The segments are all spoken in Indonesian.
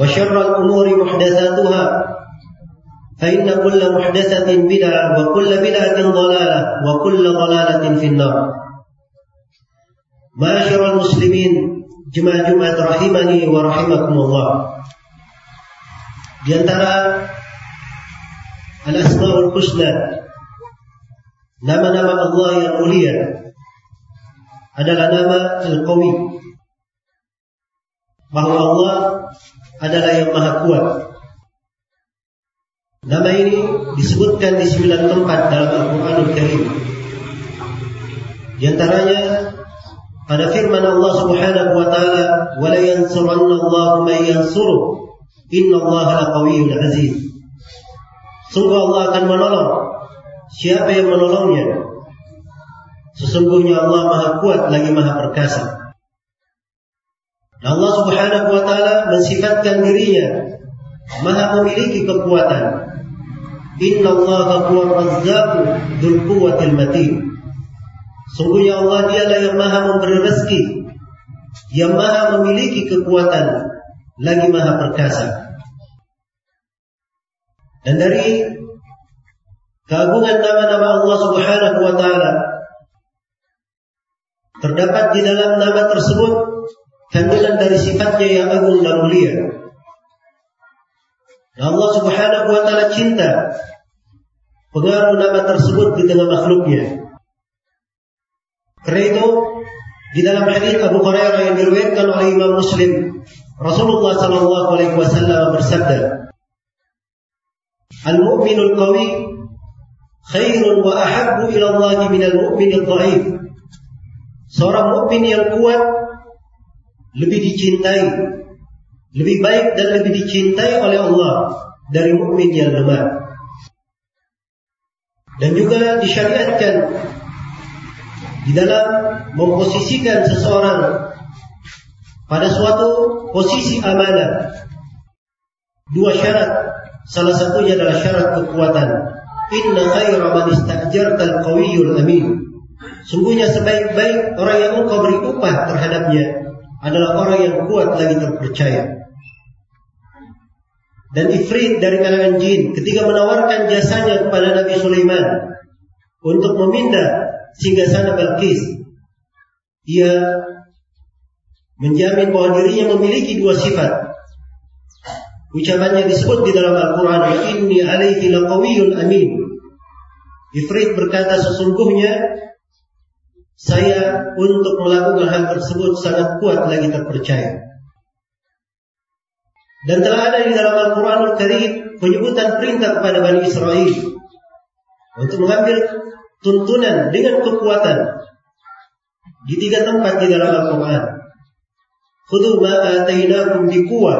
وشر الأمور محدثاتها فإن كل محدثة بدعة وكل بدعة ضلالة وكل ضلالة في النار. معاشر المسلمين جماعة جمعة رحمني ورحمكم الله. Di antara Al-Asmaul Husna Nama-nama Allah yang mulia adalah nama Al-Qawi. Bahwa Allah adalah yang maha kuat. Nama ini disebutkan di sembilan tempat dalam Al-Quranul Karim. Di antaranya pada firman Allah Subhanahu wa taala, "Wa la yansuranna Allahu man yansuruh, inna laqawiyyun aziz." Sungguh Allah akan menolong siapa yang menolongnya. Sesungguhnya Allah Maha Kuat lagi Maha Perkasa. Allah Subhanahu wa taala mensifatkan dirinya Maha memiliki kekuatan. Inna Allah huwa razzaqu dzul quwwatil matin. Sungguhnya Allah dialah yang Maha memberi rezeki, yang Maha memiliki kekuatan, lagi Maha perkasa. Dan dari keagungan nama-nama Allah Subhanahu wa taala terdapat di dalam nama tersebut kandungan dari sifatnya yang agung dan mulia. Dan Allah Subhanahu wa taala cinta pengaruh nama tersebut di tengah makhluknya. Karena itu di dalam hadis Abu Hurairah yang diriwayatkan oleh Imam Muslim, Rasulullah sallallahu alaihi wasallam bersabda, "Al-mu'minul qawi khairun wa ahabbu ila Allah min al-mu'minil dhaif." Seorang mukmin yang kuat lebih dicintai, lebih baik dan lebih dicintai oleh Allah dari mukmin yang lemah. Dan juga disyariatkan di dalam memposisikan seseorang pada suatu posisi amanah. Dua syarat, salah satunya adalah syarat kekuatan. Inna khaira man istajarta al-qawiyyul amin. Sungguhnya sebaik-baik orang yang engkau beri upah terhadapnya adalah orang yang kuat lagi terpercaya. Dan Ifrit dari kalangan jin ketika menawarkan jasanya kepada Nabi Sulaiman untuk memindah singgasana Balkis, ia menjamin bahwa dirinya memiliki dua sifat. Ucapannya disebut di dalam Al-Quran, Inni alaihi amin. Ifrit berkata sesungguhnya saya untuk melakukan hal tersebut sangat kuat lagi terpercaya. Dan telah ada di dalam Al-Quranul Karim penyebutan perintah kepada Bani Israel untuk mengambil tuntunan dengan kekuatan di tiga tempat di dalam Al-Quran. Khudu ma'atainakum biquwa.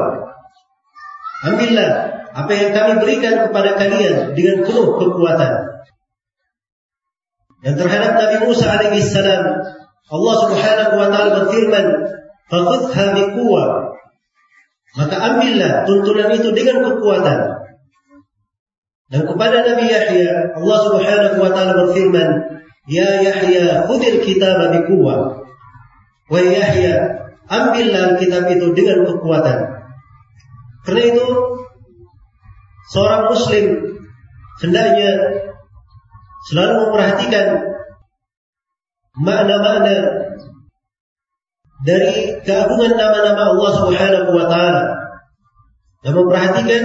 Ambillah apa yang kami berikan kepada kalian dengan penuh kekuatan. Dan terhadap Nabi Musa alaihi salam Allah Subhanahu wa taala berfirman, "Fakhudha biquwa." Maka ambillah tuntunan itu dengan kekuatan. Dan kepada Nabi Yahya, Allah Subhanahu wa taala berfirman, "Ya Yahya, khudil kitab biquwwah." Wahai Yahya, ambillah kitab itu dengan kekuatan. Karena itu seorang muslim hendaknya selalu memperhatikan makna-makna dari keagungan nama-nama Allah Subhanahu wa taala dan memperhatikan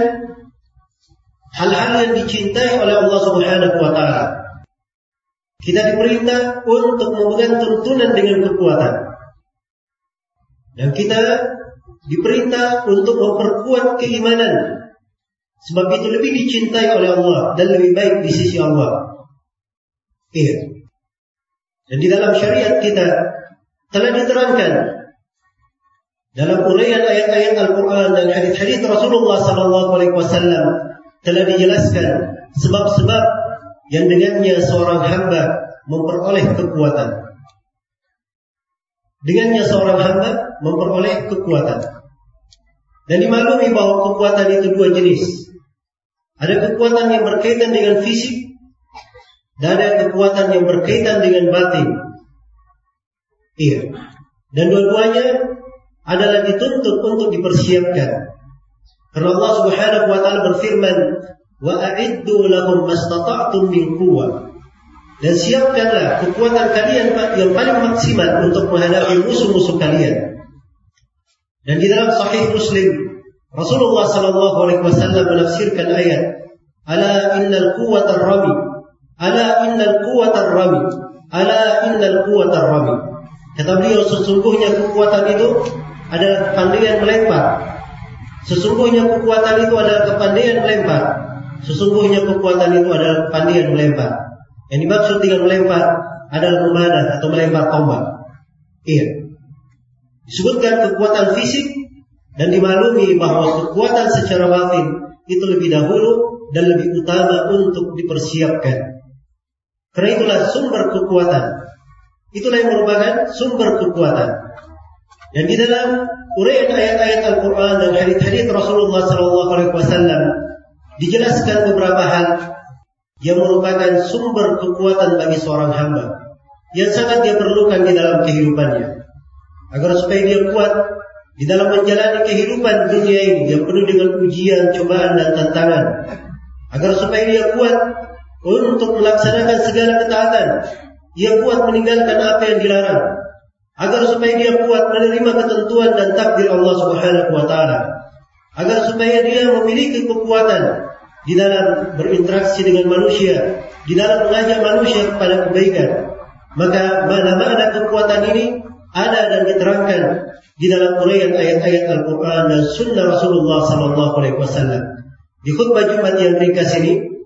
hal-hal yang dicintai oleh Allah Subhanahu wa taala. Kita diperintah untuk memegang tuntunan dengan kekuatan. Dan kita diperintah untuk memperkuat keimanan. Sebab itu lebih dicintai oleh Allah dan lebih baik di sisi Allah. Iya. Dan di dalam syariat kita telah diterangkan dalam uraian ayat-ayat Al-Quran dan hadis-hadis Rasulullah Sallallahu Alaihi Wasallam telah dijelaskan sebab-sebab yang dengannya seorang hamba memperoleh kekuatan. Dengannya seorang hamba memperoleh kekuatan. Dan dimaklumi bahwa kekuatan itu dua jenis. Ada kekuatan yang berkaitan dengan fisik ada kekuatan yang berkaitan dengan batin. Iya. Dan dua-duanya adalah dituntut untuk dipersiapkan. Karena Allah Subhanahu wa taala berfirman, "Wa a'iddu lahum mastata'tum min quwwah." Dan siapkanlah kekuatan kalian yang paling maksimal untuk menghadapi musuh-musuh kalian. Dan di dalam Sahih Muslim, Rasulullah sallallahu alaihi wasallam menafsirkan ayat, "Ala innal quwwata rami, ala innal quwwata rami, ala innal quwwata rami." Kata beliau sesungguhnya kekuatan itu adalah kepandaian melempar. Sesungguhnya kekuatan itu adalah kepandaian melempar. Sesungguhnya kekuatan itu adalah kepandaian melempar. Yang dimaksud dengan melempar adalah memanah atau melempar tombak. Iya. Disebutkan kekuatan fisik dan dimaklumi bahwa kekuatan secara batin itu lebih dahulu dan lebih utama untuk dipersiapkan. Karena itulah sumber kekuatan. Itulah yang merupakan sumber kekuatan. Dan di dalam uraian ayat-ayat Al-Quran dan hadis-hadis Rasulullah SAW dijelaskan beberapa hal yang merupakan sumber kekuatan bagi seorang hamba yang sangat dia perlukan di dalam kehidupannya. Agar supaya dia kuat di dalam menjalani kehidupan dunia ini yang penuh dengan ujian, cobaan dan tantangan. Agar supaya dia kuat untuk melaksanakan segala ketaatan dia kuat meninggalkan apa yang dilarang. Agar supaya dia kuat menerima ketentuan dan takdir Allah Subhanahu wa taala. Agar supaya dia memiliki kekuatan di dalam berinteraksi dengan manusia di dalam mengajak manusia kepada kebaikan. Maka mana-mana kekuatan ini ada dan diterangkan di dalam uraian ayat-ayat Al-Quran dan Sunnah Rasulullah Sallallahu Alaihi Wasallam. Di khutbah Jumat yang ringkas ini,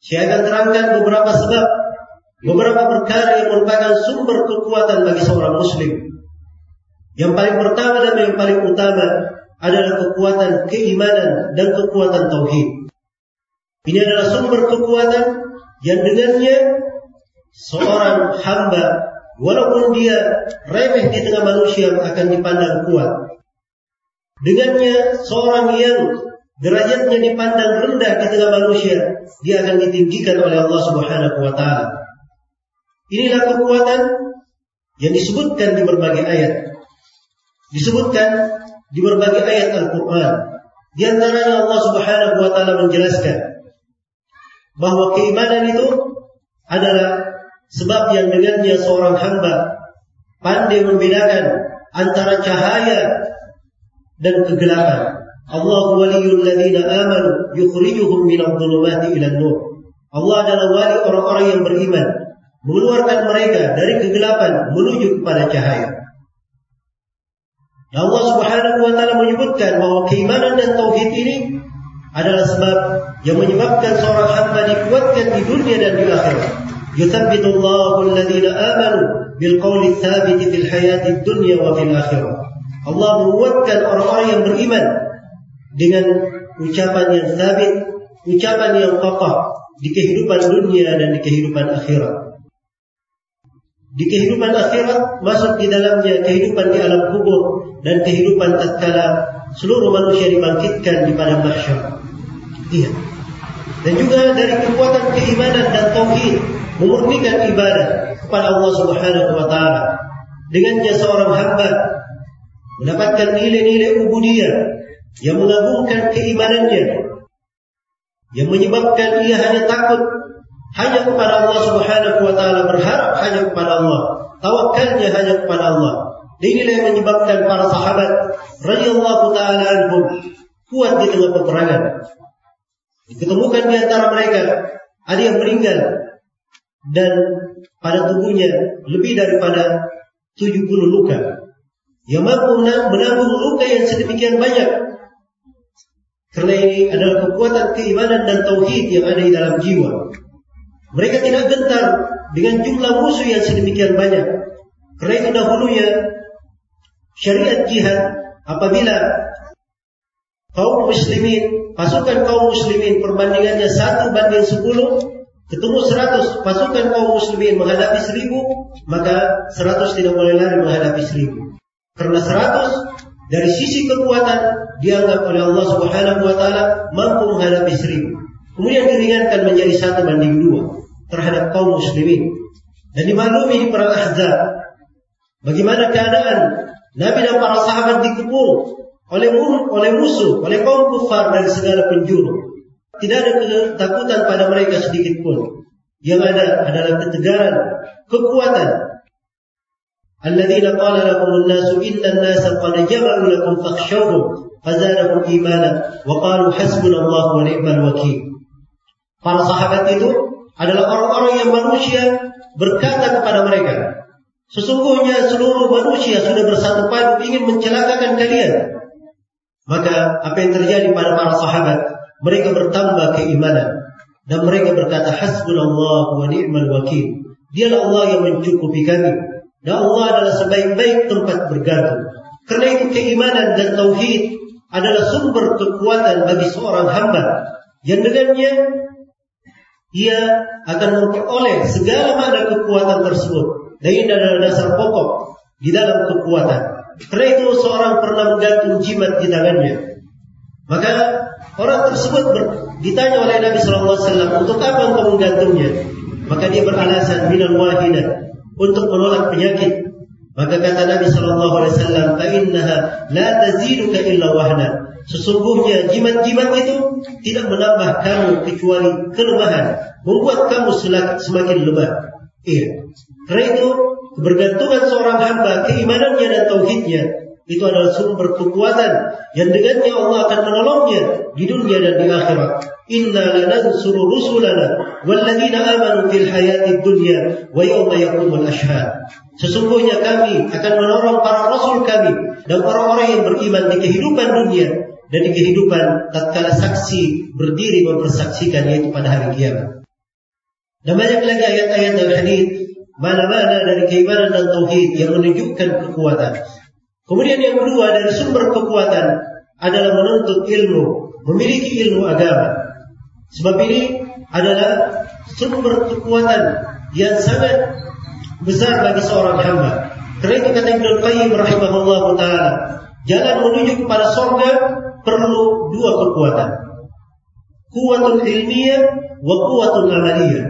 saya akan terangkan beberapa sebab beberapa perkara yang merupakan sumber kekuatan bagi seorang muslim. Yang paling pertama dan yang paling utama adalah kekuatan keimanan dan kekuatan tauhid. Ini adalah sumber kekuatan yang dengannya seorang hamba walaupun dia remeh di tengah manusia akan dipandang kuat. Dengannya seorang yang derajatnya dipandang rendah tengah manusia, dia akan ditinggikan oleh Allah Subhanahu wa taala. Inilah kekuatan yang disebutkan di berbagai ayat. Disebutkan di berbagai ayat Al-Quran. Di antaranya Allah Subhanahu wa taala menjelaskan bahwa keimanan itu adalah sebab yang dengannya seorang hamba pandai membedakan antara cahaya dan kegelapan. Allah waliyul ladina amanu yukhrijuhum minadh dhulumati ila nur. Allah adalah wali orang-orang yang beriman mengeluarkan mereka dari kegelapan menuju kepada cahaya. Dan Allah Subhanahu wa taala menyebutkan bahwa keimanan dan tauhid ini adalah sebab yang menyebabkan seorang hamba dikuatkan di dunia dan di akhirat. Yuthabbitu Allahu alladhina amanu bil qawli thabit fil hayati dunya wa fil akhirah. Allah menguatkan orang-orang yang beriman dengan ucapan yang sabit, ucapan yang kokoh di kehidupan dunia dan di kehidupan akhirat. Di kehidupan akhirat masuk di dalamnya kehidupan di alam kubur dan kehidupan tatkala seluruh manusia dibangkitkan di padang mahsyar. Iya. Dan juga dari kekuatan keimanan dan tauhid memurnikan ibadah kepada Allah Subhanahu wa taala. Dengannya seorang hamba mendapatkan nilai-nilai ubudiyah yang mengagungkan keimanannya. Yang menyebabkan ia hanya takut. Hanya kepada Allah Subhanahu wa taala berharap hanya kepada Allah. Tawakalnya hanya kepada Allah. Inilah yang menyebabkan para sahabat radhiyallahu taala anhum kuat di tengah peperangan. Diketemukan di antara mereka ada yang meninggal dan pada tubuhnya lebih daripada 70 luka. Yang mampu menanggung luka yang sedemikian banyak karena ini adalah kekuatan keimanan dan tauhid yang ada di dalam jiwa. Mereka tidak gentar dengan jumlah musuh yang sedemikian banyak. Karena itu dahulunya syariat jihad apabila kaum muslimin, pasukan kaum muslimin perbandingannya satu banding sepuluh, ketemu seratus pasukan kaum muslimin menghadapi seribu, maka seratus tidak boleh lari menghadapi seribu. Karena seratus dari sisi kekuatan dianggap oleh Allah Subhanahu wa taala mampu menghadapi seribu. Kemudian diringankan menjadi satu banding dua terhadap kaum muslimin. Dan dimaklumi di perang Ahzab bagaimana keadaan Nabi dan para sahabat dikepung oleh oleh musuh, oleh kaum kufar dari segala penjuru. Tidak ada ketakutan pada mereka sedikit pun. Yang ada adalah ketegaran, kekuatan, الذين قال لهم الناس إن الناس قد جمعوا لكم فاخشوهم فزادهم إيمانا وقالوا حسبنا الله ونعم الوكيل Para sahabat itu adalah orang-orang yang manusia berkata kepada mereka, Sesungguhnya seluruh manusia sudah bersatu padu ingin mencelakakan kalian. Maka apa yang terjadi pada para sahabat? Mereka bertambah keimanan dan mereka berkata hasbunallah wa ni'mal wakil. Dialah Allah yang mencukupi kami dan Allah adalah sebaik-baik tempat bergantung. Karena itu keimanan dan tauhid adalah sumber kekuatan bagi seorang hamba yang dengannya ia akan memperoleh segala makna kekuatan tersebut. Dan ini adalah dasar pokok di dalam kekuatan. Karena itu seorang pernah menggantung jimat di tangannya. Maka orang tersebut ditanya oleh Nabi SAW untuk apa engkau menggantungnya? Maka dia beralasan minal wahidah untuk menolak penyakit. Maka kata Nabi Shallallahu Alaihi Wasallam, "Innaha la taziduka illa wahna." Sesungguhnya jimat-jimat itu tidak menambah kamu kecuali kelemahan, membuat kamu semakin lemah. Iya. Karena itu kebergantungan seorang hamba, keimanannya dan tauhidnya itu adalah sumber kekuatan yang dengannya Allah akan menolongnya di dunia dan di akhirat. Inna lanansuru rusulana walladzina amanu fil hayati dunya wa yawma yaqumul ashhad. Sesungguhnya kami akan menolong para rasul kami dan orang-orang yang beriman di kehidupan dunia dan di kehidupan tatkala saksi berdiri mempersaksikan yaitu pada hari kiamat. Dan banyak lagi ayat-ayat dan hadis mana-mana dari keimanan dan tauhid yang menunjukkan kekuatan. Kemudian yang kedua dari sumber kekuatan adalah menuntut ilmu, memiliki ilmu agama. Sebab ini adalah sumber kekuatan yang sangat besar bagi seorang hamba. Karena itu kata Ibnu Qayyim rahimahullah taala, jalan menuju kepada surga perlu dua kekuatan. Kuatun ilmiah wa kuatun amaliyah.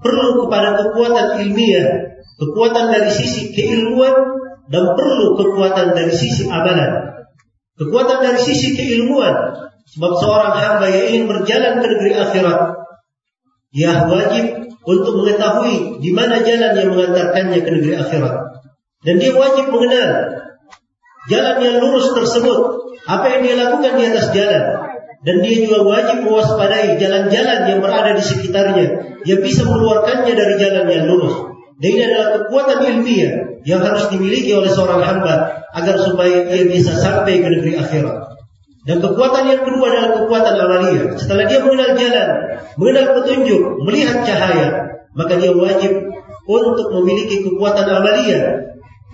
Perlu kepada kekuatan ilmiah, kekuatan dari sisi keilmuan dan perlu kekuatan dari sisi amalan. Kekuatan dari sisi keilmuan. Sebab seorang hamba yang ingin berjalan ke negeri akhirat, dia wajib untuk mengetahui di mana jalan yang mengantarkannya ke negeri akhirat. Dan dia wajib mengenal jalan yang lurus tersebut, apa yang dia lakukan di atas jalan. Dan dia juga wajib mewaspadai jalan-jalan yang berada di sekitarnya, yang bisa mengeluarkannya dari jalan yang lurus. Dan ini adalah kekuatan ilmiah yang harus dimiliki oleh seorang hamba agar supaya ia bisa sampai ke negeri akhirat. Dan kekuatan yang kedua adalah kekuatan amaliyah. Setelah dia mengenal jalan, mengenal petunjuk, melihat cahaya, maka dia wajib untuk memiliki kekuatan amaliyah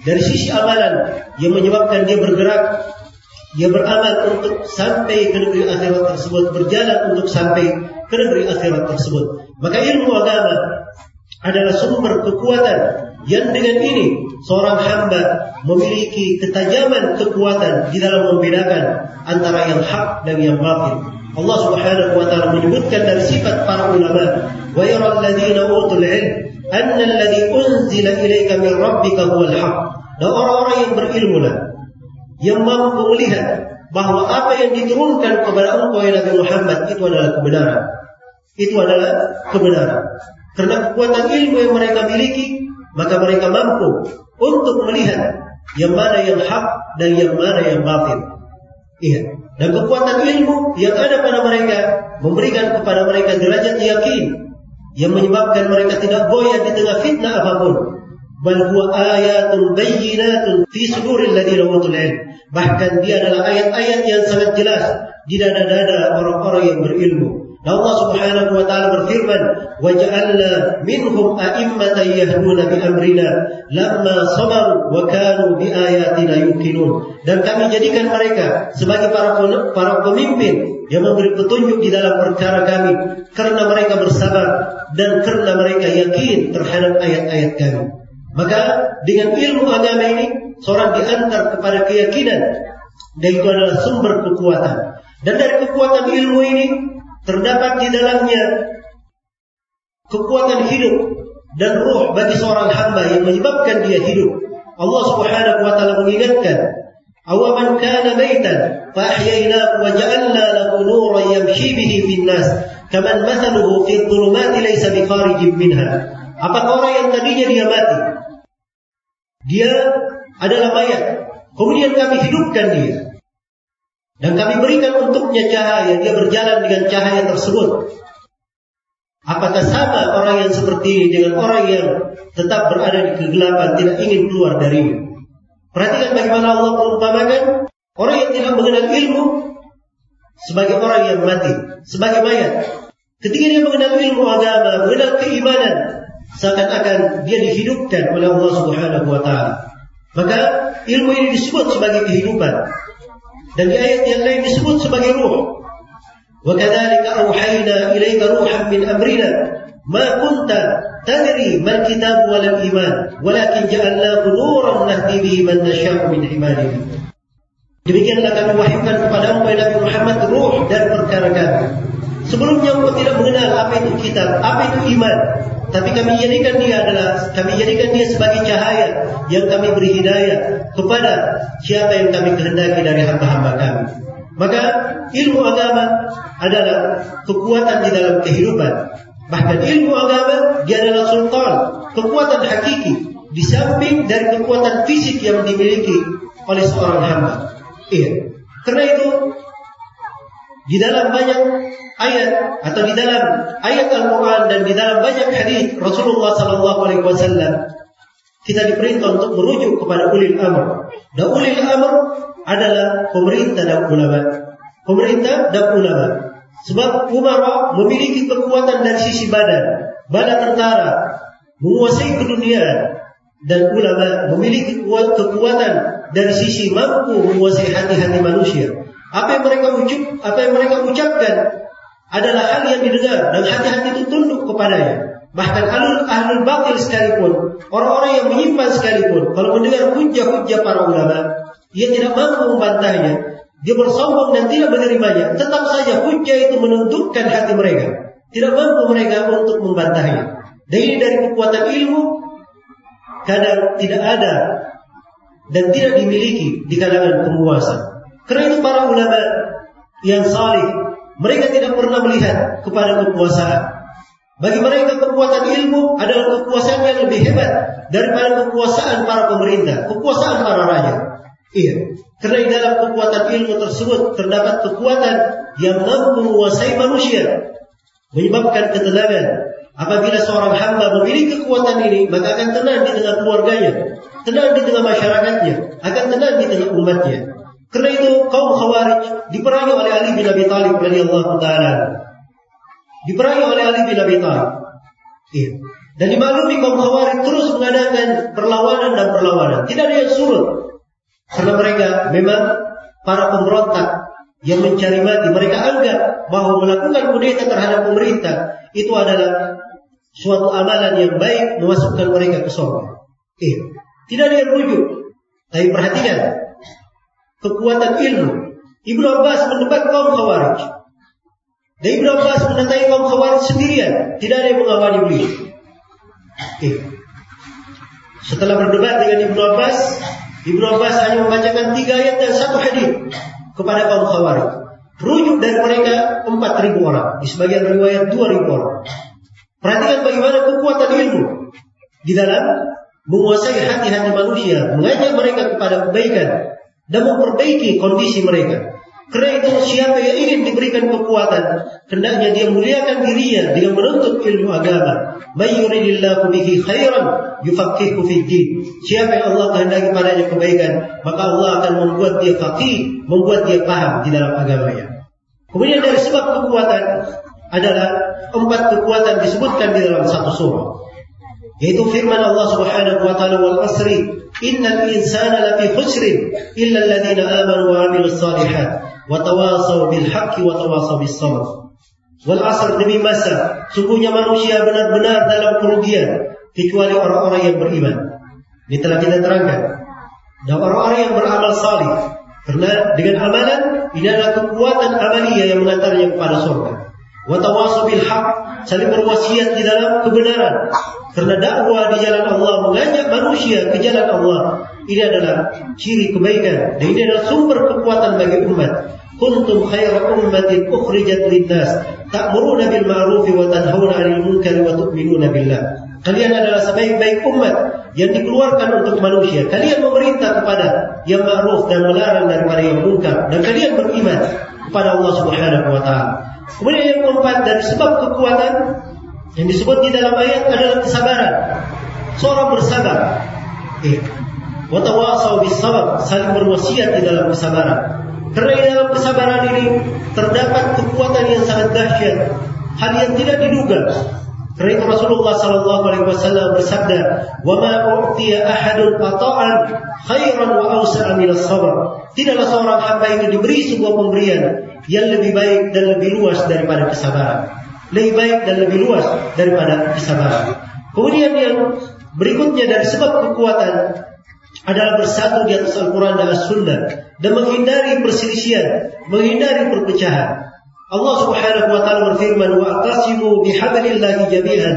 dari sisi amalan yang menyebabkan dia bergerak, dia beramal untuk sampai ke negeri akhirat tersebut, berjalan untuk sampai ke negeri akhirat tersebut. Maka ilmu agama adalah sumber kekuatan yang dengan ini seorang hamba memiliki ketajaman kekuatan di dalam membedakan antara yang hak dan yang batil. Allah Subhanahu wa taala menyebutkan dari sifat para ulama, "Wa yara alladziina utul 'ilm anna alladzi unzila ilaika min rabbika huwal haq." Dan orang-orang yang berilmu lah yang mampu melihat bahwa apa yang diturunkan kepada engkau ya Nabi Muhammad itu adalah kebenaran. Itu adalah kebenaran. Karena kekuatan ilmu yang mereka miliki, maka mereka mampu untuk melihat yang mana yang hak dan yang mana yang batil. Iya. Dan kekuatan ilmu yang ada pada mereka memberikan kepada mereka derajat yakin yang menyebabkan mereka tidak goyah di tengah fitnah apa pun. Bal huwa ayatun bayyinatun fi suduril ladzina utul. Bahkan dia adalah ayat-ayat yang sangat jelas di dada-dada orang-orang yang berilmu. Allah Subhanahu wa taala berfirman, "Wa ja'alna minhum a'immatan yahduna bi amrina lamma sabaru wa kanu bi ayatina yuqinun." Dan kami jadikan mereka sebagai para para pemimpin yang memberi petunjuk di dalam perkara kami karena mereka bersabar dan karena mereka yakin terhadap ayat-ayat kami. Maka dengan ilmu agama ini seorang diantar kepada keyakinan dan itu adalah sumber kekuatan. Dan dari kekuatan ilmu ini terdapat di dalamnya kekuatan hidup dan ruh bagi seorang hamba yang menyebabkan dia hidup. Allah Subhanahu wa taala mengingatkan, "Awaman kana maitan fa ahyaynahu wa ja'alna lahu nuran yamshi bihi fin nas, kaman mathaluhu fi dhulumati laysa bikharijin minha." Apakah orang yang tadinya dia mati? Dia adalah mayat. Kemudian kami hidupkan dia. Dan kami berikan untuknya cahaya, dia berjalan dengan cahaya tersebut. Apakah sama orang yang seperti ini dengan orang yang tetap berada di kegelapan, tidak ingin keluar darinya? Perhatikan bagaimana Allah merupakan orang yang tidak mengenal ilmu sebagai orang yang mati, sebagai mayat. Ketika dia mengenal ilmu agama, mengenal keimanan, seakan-akan dia dihidupkan oleh Allah Subhanahu wa taala. Maka ilmu ini disebut sebagai kehidupan. Dan di ayat yang lain disebut sebagai ruh. وكذلك أوحينا إليك روحا من أمرنا ما كنت تدري ما الكتاب ولا الإيمان ولكن جعلناه نورا نهدي به من نشاء من عبادنا Demikianlah kami wahyukan kepada engkau Nabi Muhammad ruh dan perkara kami. Sebelumnya engkau tidak mengenal apa itu kitab, apa itu iman. Tapi kami jadikan dia adalah kami jadikan dia sebagai cahaya yang kami beri hidayah kepada siapa yang kami kehendaki dari hamba-hamba kami. Maka ilmu agama adalah kekuatan di dalam kehidupan. Bahkan ilmu agama dia adalah sultan, kekuatan hakiki di samping dari kekuatan fisik yang dimiliki oleh seorang hamba. Iya. Karena itu di dalam banyak ayat atau di dalam ayat Al-Quran dan di dalam banyak hadis Rasulullah Sallallahu Alaihi Wasallam kita diperintah untuk merujuk kepada ulil amr. Dan ulil amr adalah pemerintah dan ulama. Pemerintah dan ulama. Sebab umara memiliki kekuatan dari sisi badan, bala tentara, menguasai keduniaan, dan ulama memiliki kekuatan dari sisi mampu menguasai hati-hati manusia. Apa yang mereka ucap, apa yang mereka ucapkan adalah hal yang didengar dan hati-hati itu tunduk kepadanya. Bahkan ahlul ahlul batil sekalipun, orang-orang yang menyimpan sekalipun, kalau mendengar hujah-hujah para ulama, ia tidak mampu membantahnya. Dia bersombong dan tidak menerimanya. Tetap saja hujah itu menundukkan hati mereka. Tidak mampu mereka untuk membantahnya. Dan ini dari kekuatan ilmu kadang tidak ada dan tidak dimiliki di kalangan penguasa. Karena itu para ulama yang salih, mereka tidak pernah melihat kepada kekuasaan. Bagi mereka kekuatan ilmu adalah kekuasaan yang lebih hebat daripada kekuasaan para pemerintah, kekuasaan para raja. Iya, karena di dalam kekuatan ilmu tersebut terdapat kekuatan yang mampu menguasai manusia, menyebabkan ketenangan. Apabila seorang hamba memiliki kekuatan ini, maka akan tenang di tengah keluarganya, tenang di tengah masyarakatnya, akan tenang di tengah umatnya. Karena itu kaum Khawarij diperangi oleh Ali bin Abi Thalib radhiyallahu taala. Diperangi oleh Ali bin Abi Thalib. Iya. Dan dimaklumi kaum Khawarij terus mengadakan perlawanan dan perlawanan. Tidak ada yang surut. Karena mereka memang para pemberontak yang mencari mati. Mereka anggap bahwa melakukan kudeta terhadap pemerintah itu adalah suatu amalan yang baik memasukkan mereka ke surga. Iya. Tidak ada yang rujuk. Tapi perhatikan. Kekuatan ilmu. Ibnu Abbas mendebat kaum Khawarij. Dan Ibnu Abbas mendatangi kaum Khawarij sendirian. Tidak ada yang mengawali beliau. Iya. Setelah berdebat dengan Ibnu Abbas, Ibnu Abbas hanya membacakan tiga ayat dan satu hadis kepada kaum Khawarij. Rujuk dari mereka 4.000 orang. Di sebagian riwayat 2.000 orang. Perhatikan bagaimana kekuatan ilmu di dalam menguasai hati-hati manusia, mengajak mereka kepada kebaikan dan memperbaiki kondisi mereka. Karena itu siapa yang ingin diberikan kekuatan, hendaknya dia muliakan dirinya dengan menuntut ilmu agama. Mayyuridillahu bihi khairan yufaqihu fid. Siapa yang Allah kehendaki padanya kebaikan, maka Allah akan membuat dia faqih, membuat dia paham di dalam agamanya. Kemudian dari sebab kekuatan adalah empat kekuatan disebutkan di dalam satu surah. Yaitu firman Allah Subhanahu wa taala wal asri innal insana lafi khusrin illa alladziina amanu wa 'amilus shalihat wa tawasaw bil haqqi wa tawasaw bis sabr. Wal asr demi masa sungguhnya manusia benar-benar dalam kerugian kecuali orang-orang yang beriman. Ini telah kita terangkan. Dan orang-orang yang beramal salih karena dengan amalan ini adalah kekuatan amalia yang mengantarnya kepada surga. Wa tawasaw bil saling berwasiat di dalam kebenaran karena dakwah di jalan Allah mengajak manusia ke jalan Allah ini adalah ciri kebaikan dan ini adalah sumber kekuatan bagi umat. Kuntum khaira ummatin ukhrijat linnas ta'muruna bil ma'ruf wa tanhauna 'anil munkar wa tu'minuna billah. Kalian adalah sebaik-baik umat yang dikeluarkan untuk manusia. Kalian memerintah kepada yang ma'ruf dan melarang daripada yang munkar dan kalian beriman kepada Allah Subhanahu wa taala. Kemudian yang keempat dari sebab kekuatan yang disebut di dalam ayat adalah kesabaran. Seorang bersabar. Eh, Watawasau bisabar, saling berwasiat di dalam kesabaran. Karena di dalam kesabaran ini terdapat kekuatan yang sangat dahsyat, hal yang tidak diduga. Karena itu Rasulullah Sallallahu Alaihi Wasallam bersabda, "Wa ma u'tiya ahadun ata'an khairan wa awsa'a min sabar." Tidaklah seorang hamba ini diberi sebuah pemberian yang lebih baik dan lebih luas daripada kesabaran lebih baik dan lebih luas daripada kesabaran. Kemudian yang berikutnya dari sebab kekuatan adalah bersatu di atas Al-Quran dan As-Sunnah dan menghindari perselisihan, menghindari perpecahan. Allah Subhanahu wa taala berfirman, "Wa atasimu bihablillahi jami'an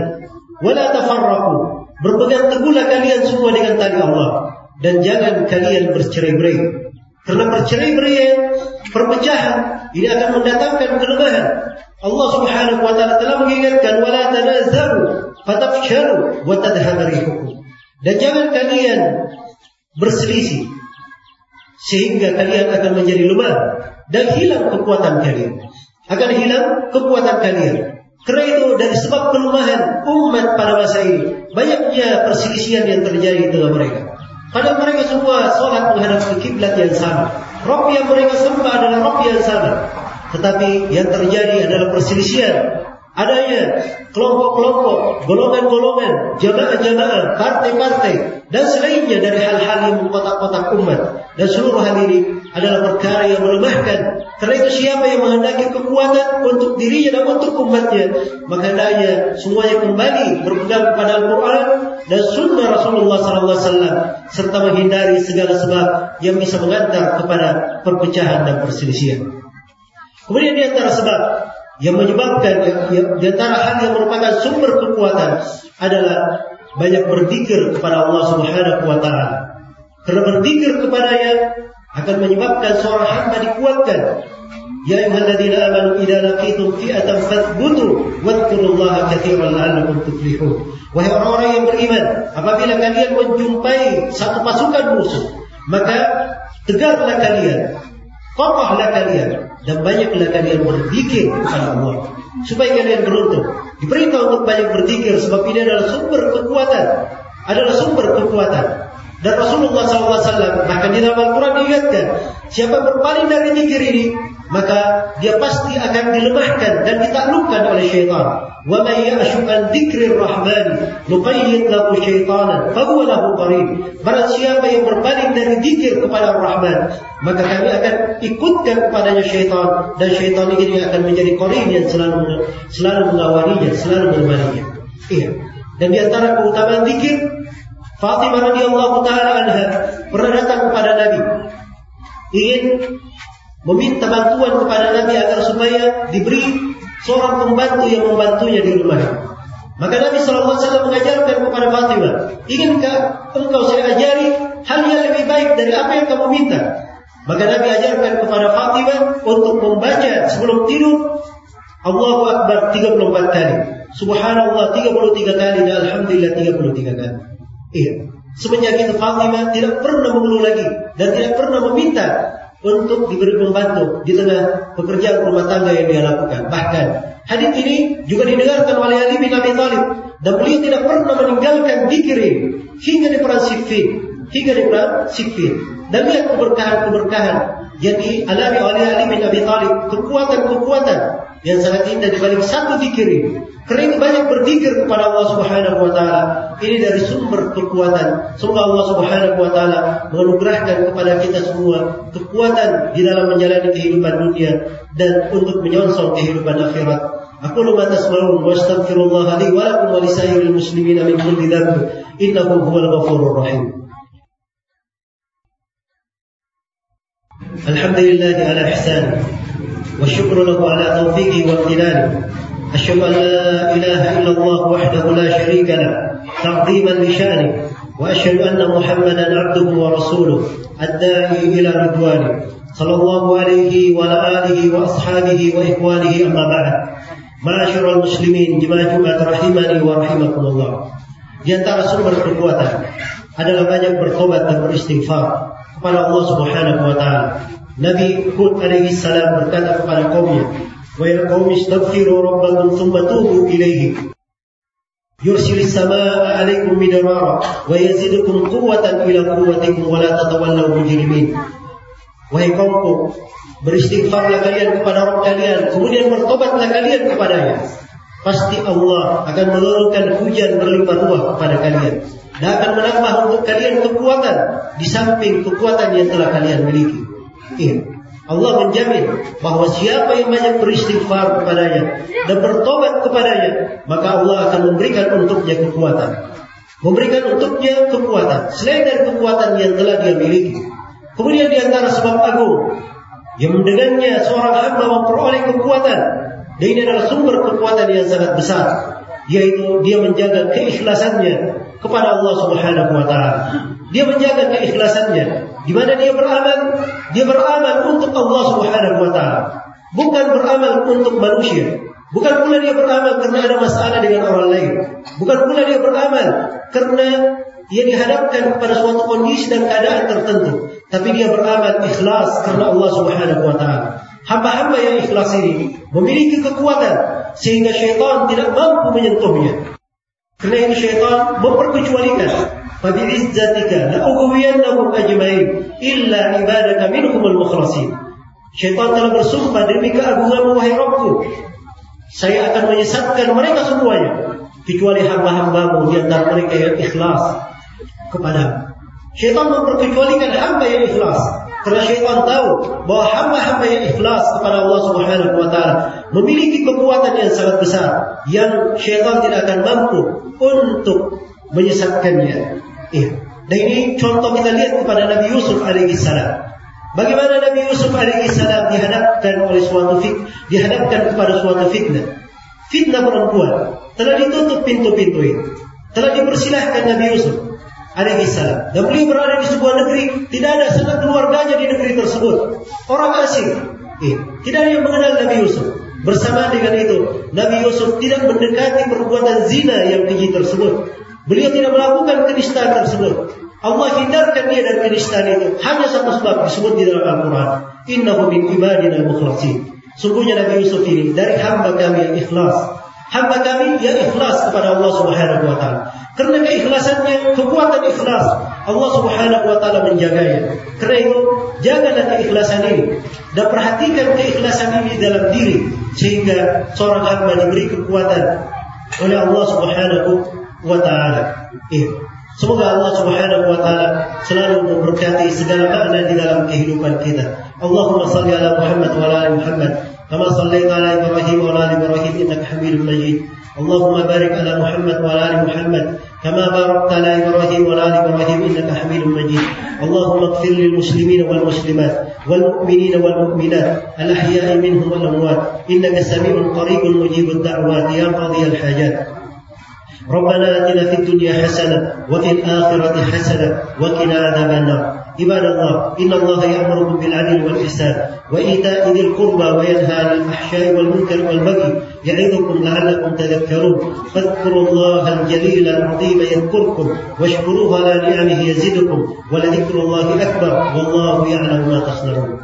wa la tafarraqu." Berpegang teguhlah kalian semua dengan tali Allah dan jangan kalian bercerai-berai. Karena bercerai-berai, perpecahan ini akan mendatangkan kelemahan. Allah Subhanahu wa taala telah mengingatkan wala tanazaru fatafshalu wa tadhhabu. Dan jangan kalian berselisih sehingga kalian akan menjadi lemah dan hilang kekuatan kalian. Akan hilang kekuatan kalian. Karena itu dari sebab kelemahan umat pada masa ini banyaknya perselisihan yang terjadi di tengah mereka. Padahal mereka semua sholat menghadap ke kiblat yang sama. Rob yang mereka sembah adalah Rob yang sama. Tetapi yang terjadi adalah perselisihan. Adanya kelompok-kelompok, golongan-golongan, jamaah-jamaah, partai-partai, dan selainnya dari hal-hal yang mengkotak-kotak umat. Dan seluruh hal ini adalah perkara yang melemahkan. Karena itu siapa yang menghendaki kekuatan untuk dirinya dan untuk umatnya, maka hendaknya semuanya kembali berpegang kepada Al-Quran dan Sunnah Rasulullah SAW serta menghindari segala sebab yang bisa mengantar kepada perpecahan dan perselisihan. Kemudian di antara sebab yang menyebabkan ya, di antara hal yang merupakan sumber kekuatan adalah banyak berzikir kepada Allah Subhanahu wa taala. Karena berzikir kepadanya akan menyebabkan seorang hamba dikuatkan. Ya ayyuhalladzina amanu idza laqitum fi'atan fathbutu wadhkurullaha katsiran la'allakum tuflihun. Wahai orang-orang yang beriman, apabila kalian menjumpai satu pasukan musuh, maka tegaklah kalian Kokohlah kalian dan banyaklah kalian berzikir kepada Allah supaya kalian beruntung. Diperintah untuk banyak berzikir sebab ini adalah sumber kekuatan, adalah sumber kekuatan. Dan Rasulullah SAW bahkan di dalam Al-Quran diingatkan, siapa berpaling dari zikir ini, maka dia pasti akan dilemahkan dan ditaklukkan oleh syaitan. Wa may ya'shu an dzikrir rahman nuqayyid lahu syaitanan fahuwa lahu qarin. Barang siapa yang berpaling dari zikir kepada Ar-Rahman, maka kami akan ikutkan kepadanya syaitan dan syaitan ini akan menjadi qarin yang selalu selalu mengawalinya, selalu menemaninya. Iya. Dan di antara keutamaan zikir Fatimah radhiyallahu taala anha pernah datang kepada Nabi ingin meminta bantuan kepada Nabi agar supaya diberi seorang pembantu yang membantunya di rumahnya. Maka Nabi SAW mengajarkan kepada Fatimah, inginkah engkau saya ajari hal yang lebih baik dari apa yang kamu minta? Maka Nabi ajarkan kepada Fatimah untuk membaca sebelum tidur Allahu Akbar 34 kali. Subhanallah 33 kali dan Alhamdulillah 33 kali. Iya. Semenjak itu Fatimah tidak pernah mengeluh lagi dan tidak pernah meminta untuk diberi pembantu di tengah pekerjaan rumah tangga yang dia lakukan. Bahkan hadis ini juga didengarkan oleh Ali bin Abi Thalib dan beliau tidak pernah meninggalkan zikir hingga di perang di perang Siffin. Dan lihat keberkahan-keberkahan yang dialami oleh Ali bin Abi Thalib, kekuatan-kekuatan yang sangat indah di balik satu zikir ini. Ini banyak berzikir kepada Allah Subhanahu wa taala. Ini dari sumber kekuatan. Semoga Allah Subhanahu wa taala menganugerahkan kepada kita semua kekuatan di dalam menjalani kehidupan dunia dan untuk menyongsong kehidupan akhirat. Aku ma tasma'un wa astaghfirullah li wa lakum wa lisairil muslimin min kulli dhanb innahu huwal rahim. Alhamdulillah ala ihsani والشكر له على توفيقه وامتنانه أشهد أن لا إله إلا الله وحده لا شريك له تعظيما لشأنه وأشهد أن محمدا عبده ورسوله الداعي إلى رضوانه صلى الله عليه وعلى آله وأصحابه وإخوانه أما بعد معاشر المسlimin jemaah Jumat rahimani wa rahimakumullah. Di antara sumber kekuatan adalah banyak bertobat dan beristighfar kepada Allah Subhanahu wa taala. Nabi Hud alaihi salam berkata kepada kaumnya, ويا قوم استغفروا ربكم ثم توبوا إليه يرسل السماء عليكم مدرارا ويزيدكم قوة إلى قوتكم ولا تتولوا مجرمين Wahai kaumku, beristighfarlah kalian kepada Rabb kalian, kemudian bertobatlah kalian kepadanya. Pasti Allah akan menurunkan hujan berlimpah ruah kepada kalian dan akan menambah untuk kalian kekuatan di samping kekuatan yang telah kalian miliki. Iya. Allah menjamin bahwa siapa yang banyak beristighfar kepadanya dan bertobat kepadanya, maka Allah akan memberikan untuknya kekuatan. Memberikan untuknya kekuatan selain dari kekuatan yang telah dia miliki. Kemudian di antara sebab agung yang mendengannya seorang hamba memperoleh kekuatan dan ini adalah sumber kekuatan yang sangat besar yaitu dia menjaga keikhlasannya kepada Allah Subhanahu wa taala. Dia menjaga keikhlasannya. Di mana dia beramal? Dia beramal untuk Allah Subhanahu wa taala, bukan beramal untuk manusia. Bukan pula dia beramal karena ada masalah dengan orang lain. Bukan pula dia beramal karena dia dihadapkan kepada suatu kondisi dan keadaan tertentu. Tapi dia beramal ikhlas karena Allah Subhanahu wa taala. Hamba-hamba yang ikhlas ini memiliki kekuatan sehingga syaitan tidak mampu menyentuhnya. Karena ini syaitan memperkecualikan. Fabi'izzatika la'ughwiyannahum ajma'in illa ibadaka minhumul mukhlasin. Syaitan telah bersumpah demi keagunganmu wahai Rabbku. Saya akan menyesatkan mereka semuanya kecuali hamba-hambamu di antara mereka yang ikhlas kepada. Syaitan memperkecualikan hamba yang ikhlas karena syaitan tahu bahwa hamba-hamba yang ikhlas kepada Allah Subhanahu wa taala memiliki kekuatan yang sangat besar yang syaitan tidak akan mampu untuk menyesatkannya. Iya. Dan ini contoh kita lihat kepada Nabi Yusuf alaihi salam. Bagaimana Nabi Yusuf alaihi salam dihadapkan oleh suatu fit, dihadapkan kepada suatu fitnah. Fitnah perempuan. Telah ditutup pintu-pintu itu. Telah dipersilahkan Nabi Yusuf alaihi salam. Dan beliau berada di sebuah negeri, tidak ada sanak keluarganya di negeri tersebut. Orang asing. Iya. Tidak ada yang mengenal Nabi Yusuf. Bersama dengan itu, Nabi Yusuf tidak mendekati perbuatan zina yang keji tersebut. Beliau tidak melakukan kenistaan tersebut. Allah hindarkan dia dari kenistaan itu. Hanya satu sebab disebut di dalam Al-Quran. Innahu min ibadina mukhlasin. Sungguhnya Nabi Yusuf ini dari hamba kami yang ikhlas. Hamba kami yang ikhlas kepada Allah Subhanahu wa taala. Karena keikhlasannya, kekuatan ikhlas, Allah Subhanahu wa taala menjaganya. Karena itu, jagalah keikhlasan ini dan perhatikan keikhlasan ini dalam diri sehingga seorang hamba diberi kekuatan oleh Allah Subhanahu wa taala. Iya. Semoga Allah Subhanahu wa taala selalu memberkati segala makna di dalam kehidupan kita. Allahumma salli ala Muhammad wa ala Muhammad kama sallaita ala Ibrahim wa ala Ibrahim innaka Hamidum Majid. Allahumma barik ala Muhammad wa ala Muhammad كما باركت على إبراهيم وعلى آل إبراهيم إنك حميد مجيد. اللهم اغفر للمسلمين والمسلمات والمؤمنين والمؤمنات الأحياء منهم والأموات. إنك سميع قريب مجيب الدعوات. يا قاضي الحاجات. ربنا آتنا في الدنيا حسنة وفي الآخرة حسنة وقنا عذاب النار. عباد الله إن الله يأمركم بالعدل والإحسان وإيتاء ذي القربى وينهى عن الفحشاء والمنكر والبغي يعظكم لعلكم تذكرون. فاذكروا الله الجليل العظيم يذكركم واشكروه على نعمه يزدكم ولذكر الله أكبر والله يعلم ما تصنعون.